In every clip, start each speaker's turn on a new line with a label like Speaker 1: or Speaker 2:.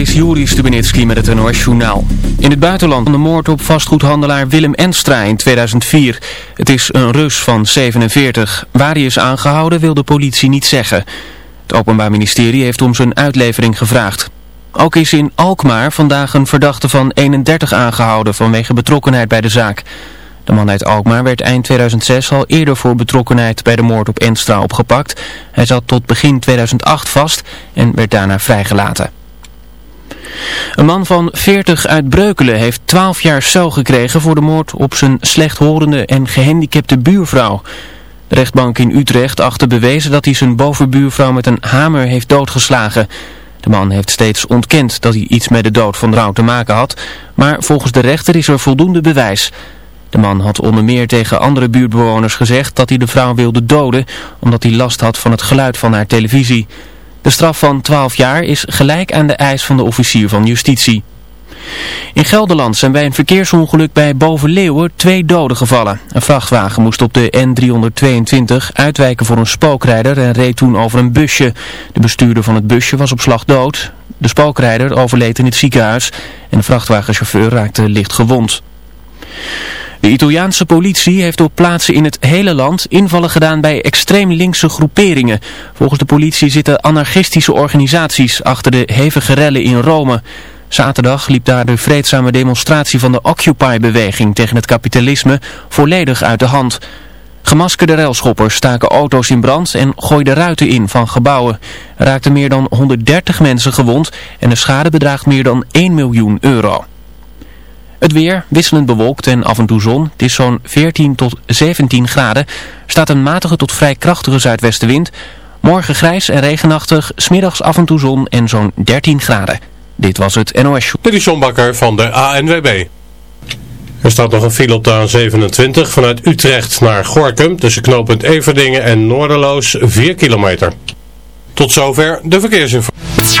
Speaker 1: is Juri Stubenitski met het NOS-journaal. In het buitenland de moord op vastgoedhandelaar Willem Enstra in 2004. Het is een Rus van 47. Waar hij is aangehouden wil de politie niet zeggen. Het Openbaar Ministerie heeft om zijn uitlevering gevraagd. Ook is in Alkmaar vandaag een verdachte van 31 aangehouden vanwege betrokkenheid bij de zaak. De man uit Alkmaar werd eind 2006 al eerder voor betrokkenheid bij de moord op Enstra opgepakt. Hij zat tot begin 2008 vast en werd daarna vrijgelaten. Een man van 40 uit Breukelen heeft 12 jaar cel gekregen voor de moord op zijn slechthorende en gehandicapte buurvrouw. De rechtbank in Utrecht achtte bewezen dat hij zijn bovenbuurvrouw met een hamer heeft doodgeslagen. De man heeft steeds ontkend dat hij iets met de dood van vrouw te maken had, maar volgens de rechter is er voldoende bewijs. De man had onder meer tegen andere buurtbewoners gezegd dat hij de vrouw wilde doden, omdat hij last had van het geluid van haar televisie. De straf van 12 jaar is gelijk aan de eis van de officier van justitie. In Gelderland zijn bij een verkeersongeluk bij Bovenleeuwen twee doden gevallen. Een vrachtwagen moest op de N322 uitwijken voor een spookrijder en reed toen over een busje. De bestuurder van het busje was op slag dood. De spookrijder overleed in het ziekenhuis en de vrachtwagenchauffeur raakte licht gewond. De Italiaanse politie heeft op plaatsen in het hele land invallen gedaan bij extreem linkse groeperingen. Volgens de politie zitten anarchistische organisaties achter de hevige rellen in Rome. Zaterdag liep daar de vreedzame demonstratie van de Occupy-beweging tegen het kapitalisme volledig uit de hand. Gemaskerde railschoppers staken auto's in brand en gooiden ruiten in van gebouwen. Er raakten meer dan 130 mensen gewond en de schade bedraagt meer dan 1 miljoen euro. Het weer wisselend bewolkt en af en toe zon. Het is zo'n 14 tot 17 graden. staat een matige tot vrij krachtige zuidwestenwind. Morgen grijs en regenachtig, smiddags af en toe zon en zo'n 13 graden. Dit was het NOS Show.
Speaker 2: Dit is John Bakker van de ANWB. Er staat nog een file op de A27 vanuit Utrecht naar Gorkum tussen knooppunt Everdingen en Noorderloos 4 kilometer. Tot zover de verkeersinformatie.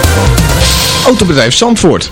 Speaker 3: Autobedrijf Zandvoort.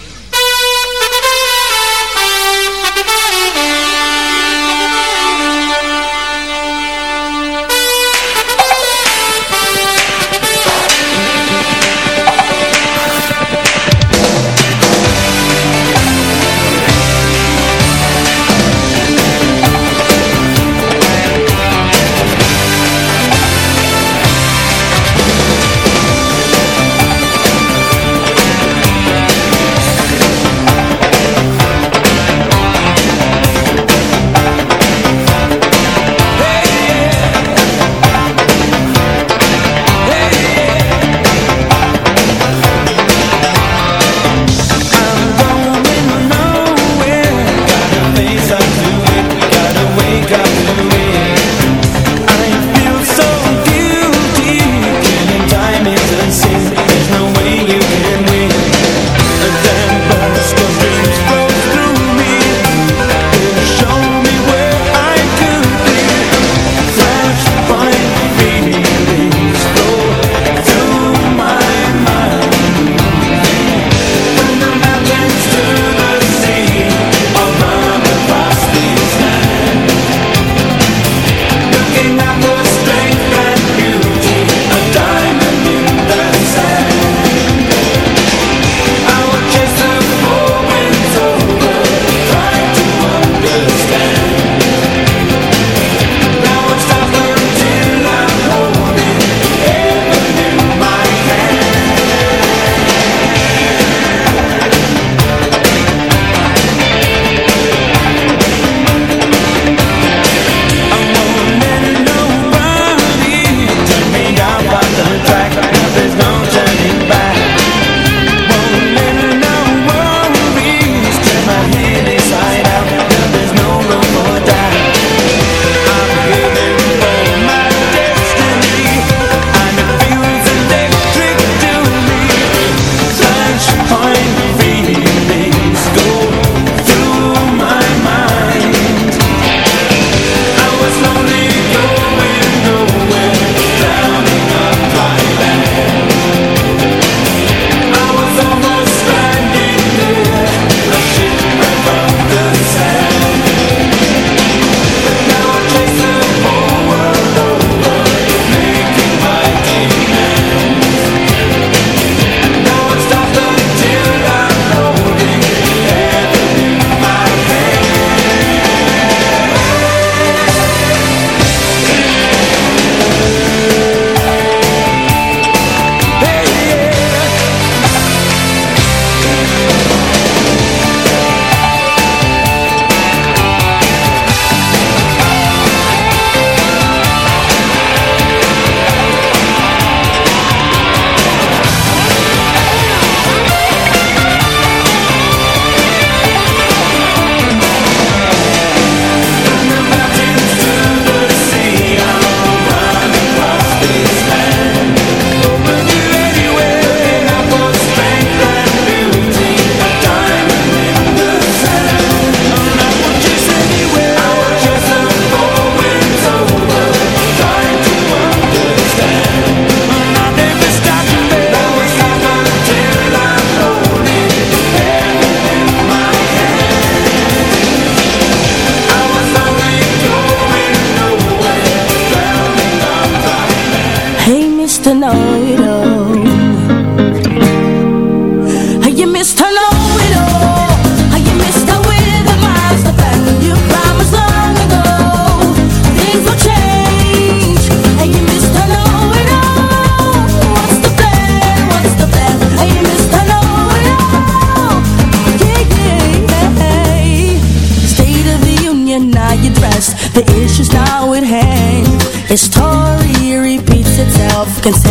Speaker 4: can say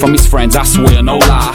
Speaker 5: From his friends, I swear, no lie.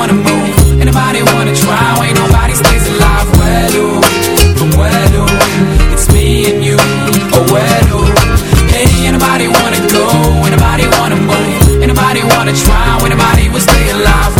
Speaker 6: wanna move, Anybody wanna try, ain't nobody stays alive. Where do, From where do, it's me and you, oh where oh, do, hey, anybody wanna go, Anybody wanna move, Anybody wanna try, ain't nobody will stay alive.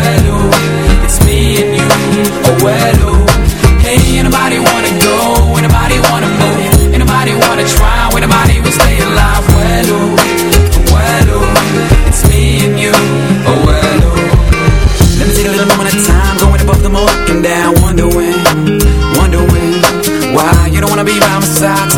Speaker 6: ooh, it's me and you. Oh. Hey, anybody wanna go? Anybody wanna move? Anybody wanna try? Anybody stay alive. It's me and you. Oh. Let me take a little moment of time, going above them, looking down, wondering wondering Why you don't wanna be by my side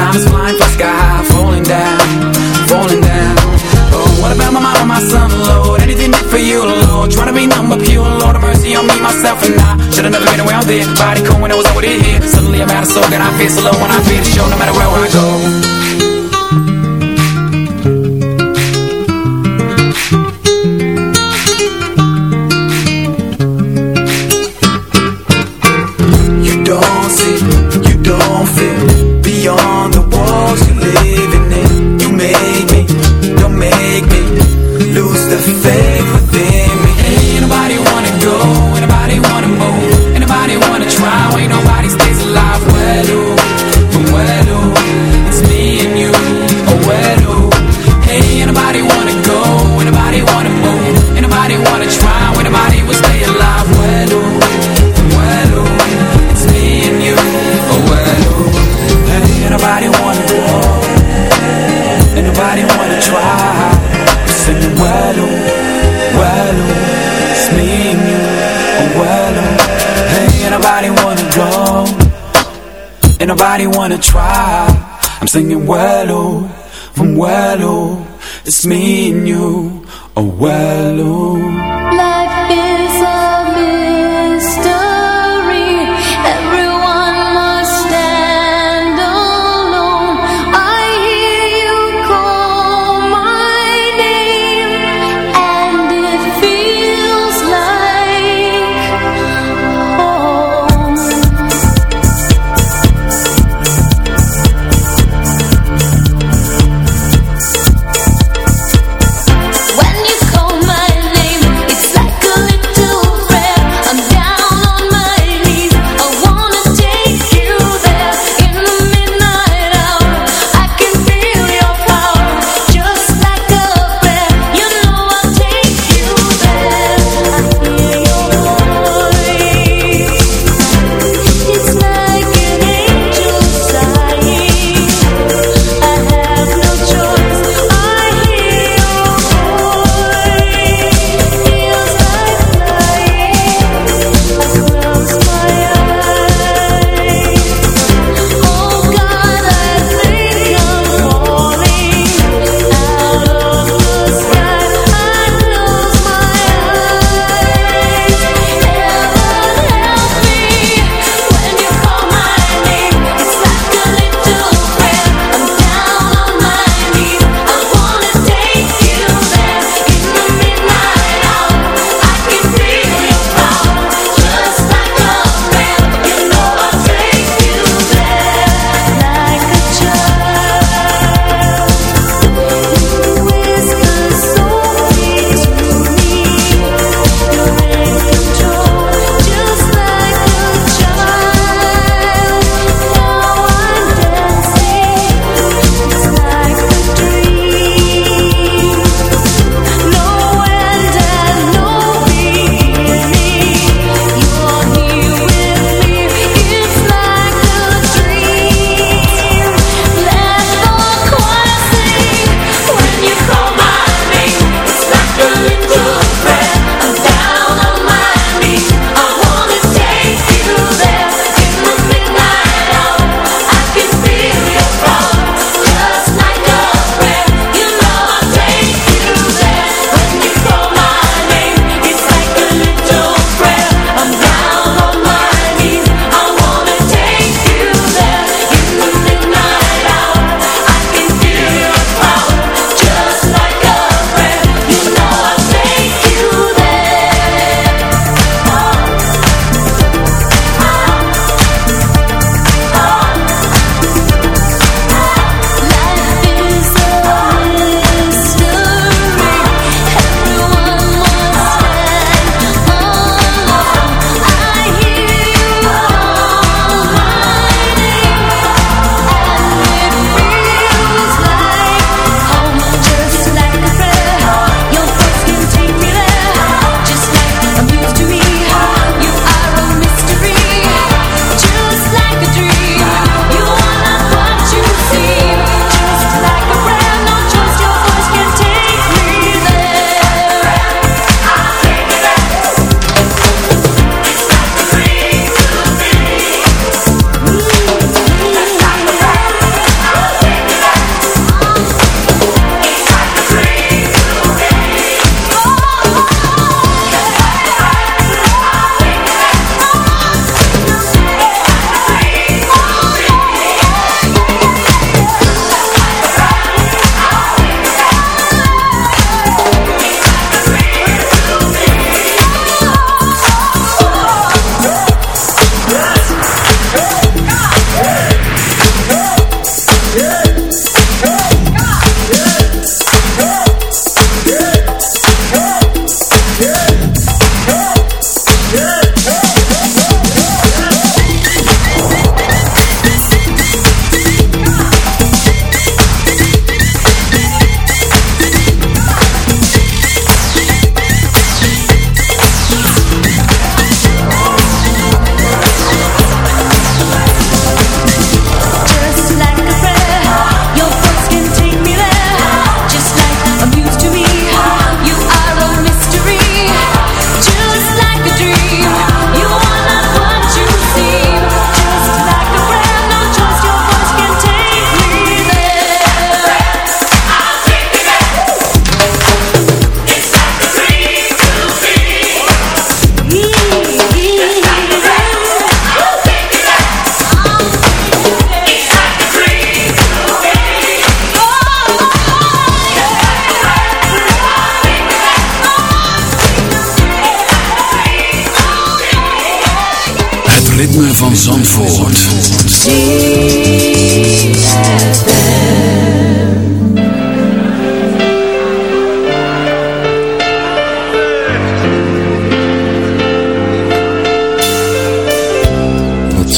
Speaker 6: myself, and I Should've never been around there Body cool when I was over here. Suddenly I'm out of soul And I feel so low when I feel the show No matter where I go Nobody wanna try. I'm singing Wello from Wello. It's me and you. Oh Wello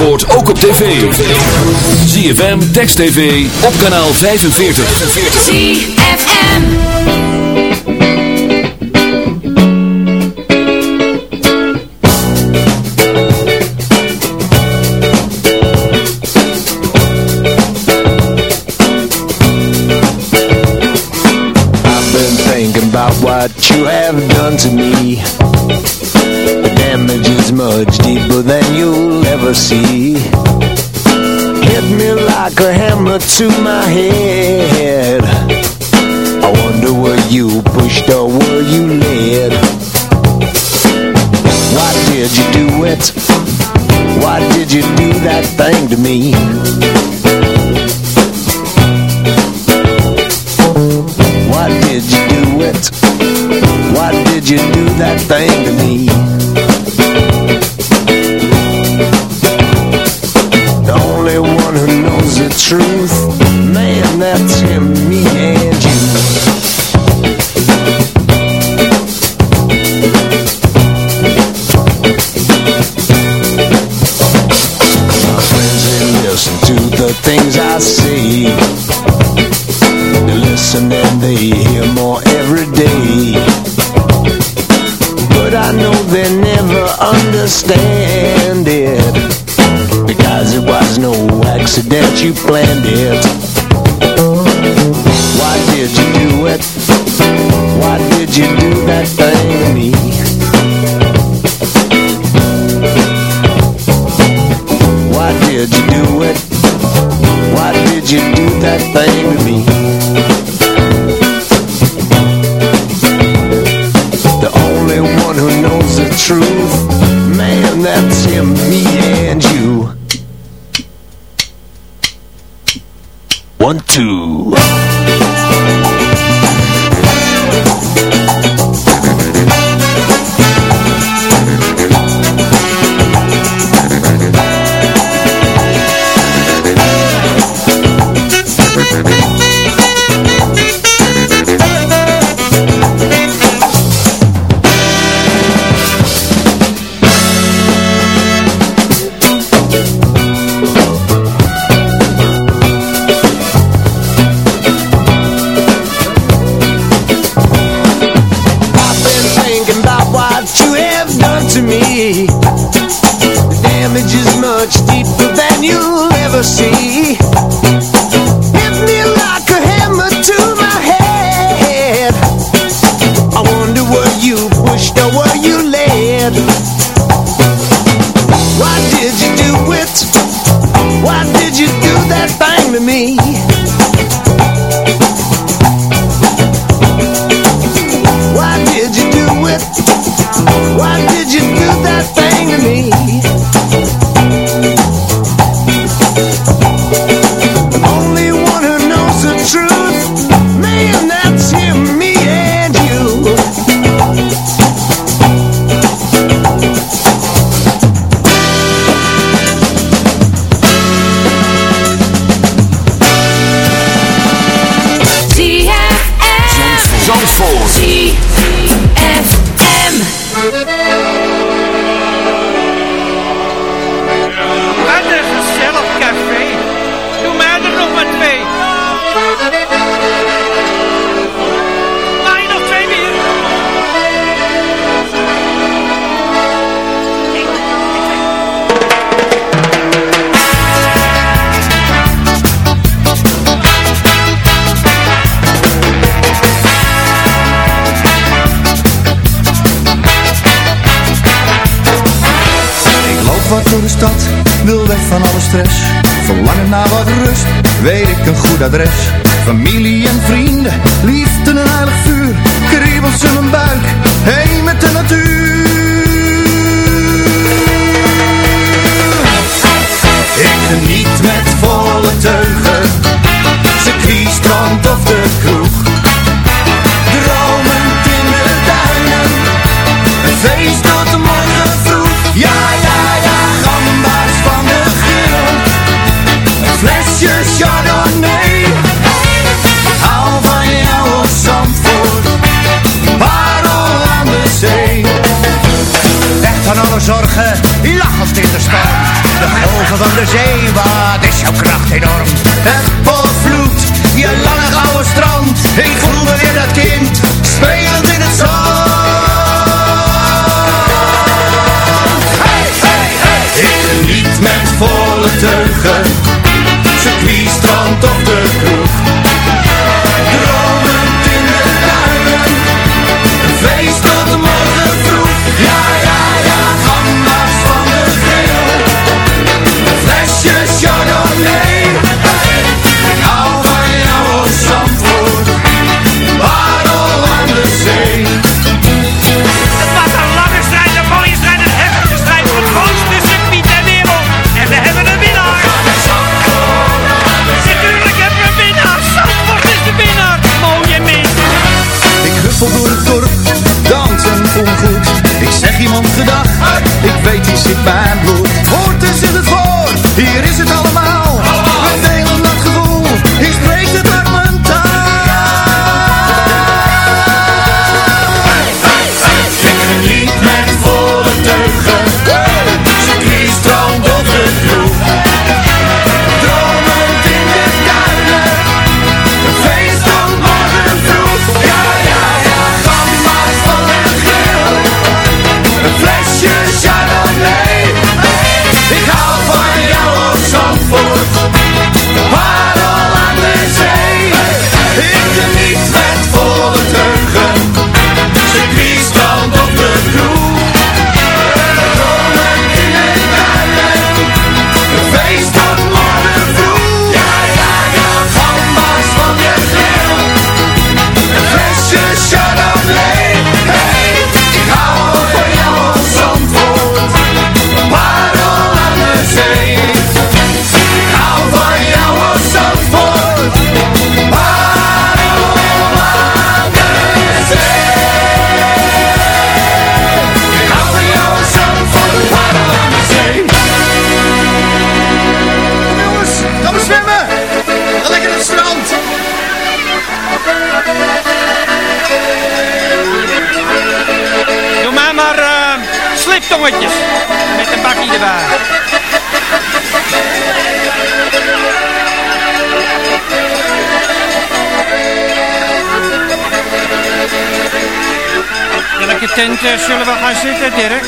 Speaker 7: Zandvoort ook op tv. ZFM, Text TV, op kanaal 45.
Speaker 8: ZFM
Speaker 9: I've been thinking about what you have done to me into my head I wonder were you pushed or were you led Why did you do it? Why did you do that thing to me? Why did you do it? Why did you do that thing stay. The damage is much deeper than you'll ever see.
Speaker 10: padre тихо zullen we gaan zitten, Dirk?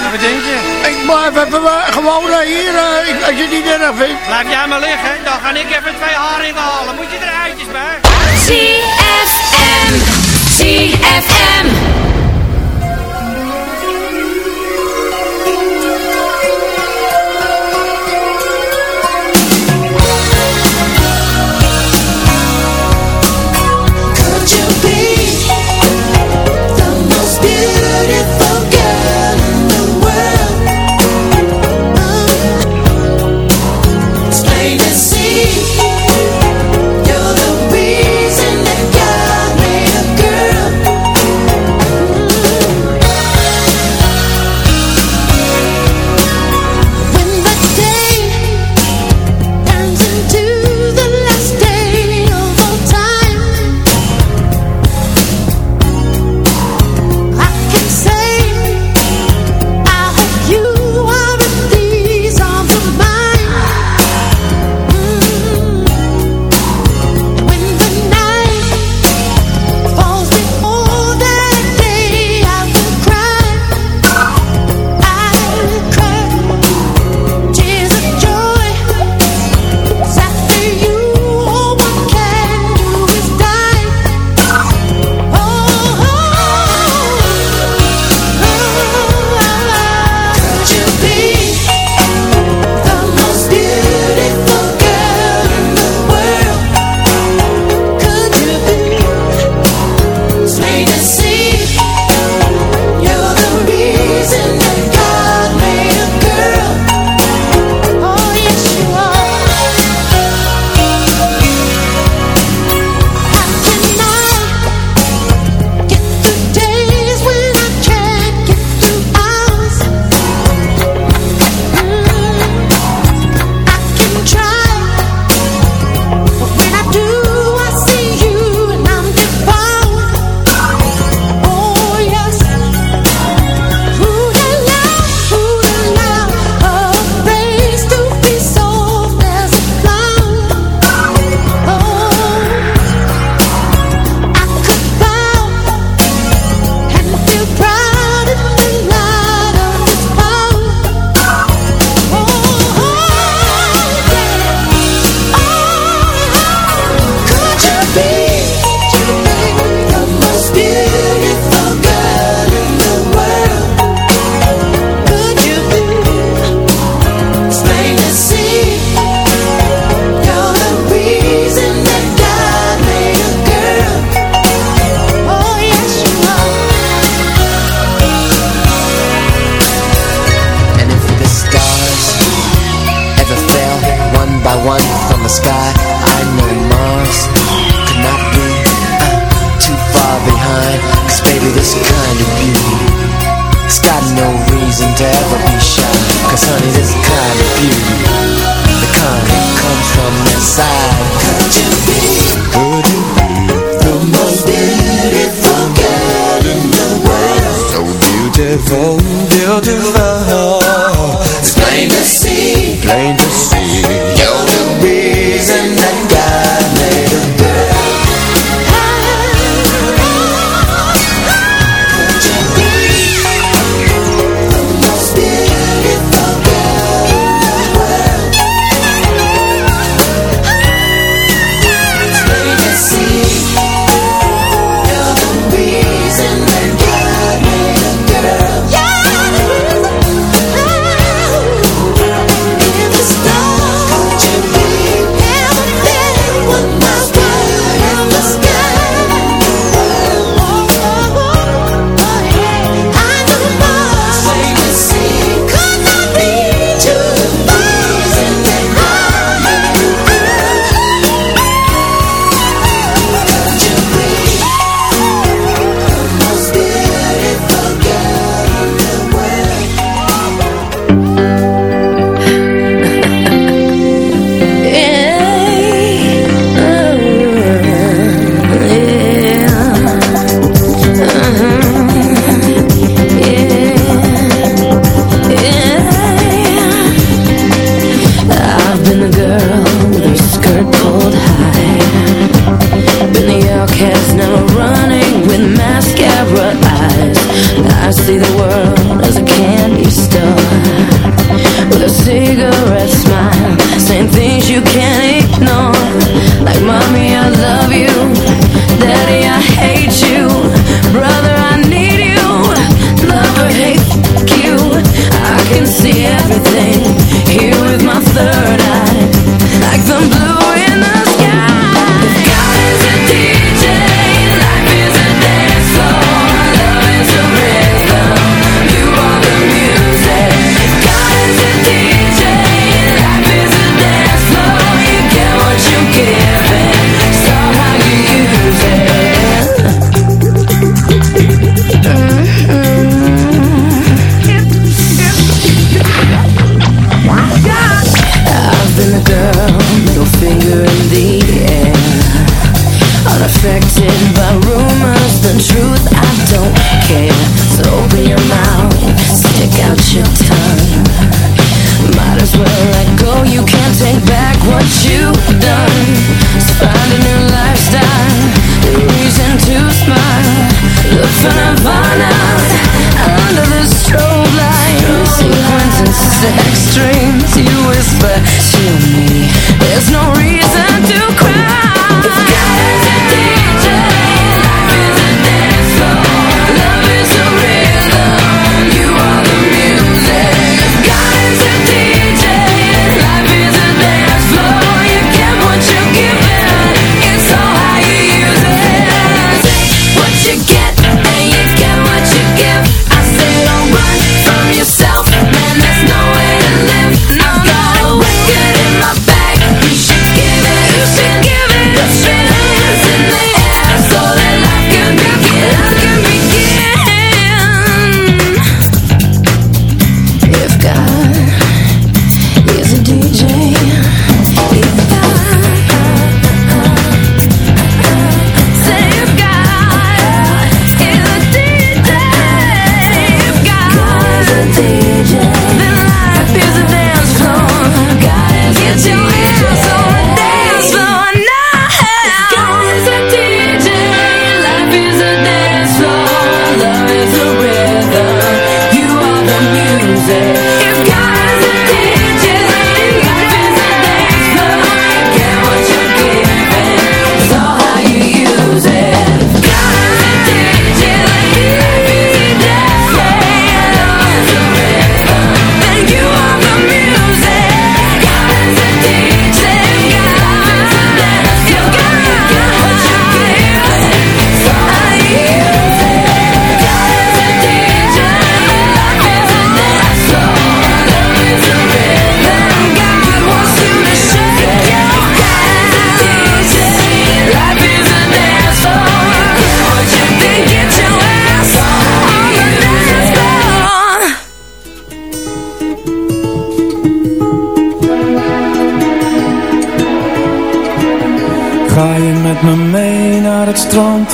Speaker 11: Sex dreams, you whisper to me. There's no reason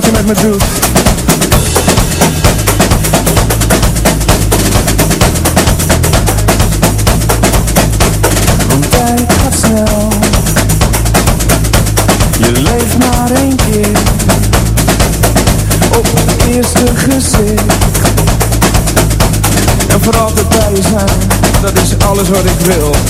Speaker 12: wat je met doet. Want tijd gaat snel. Je leeft maar één keer. Op het eerste gezicht. En voor altijd bij je zijn. Dat is alles wat ik wil.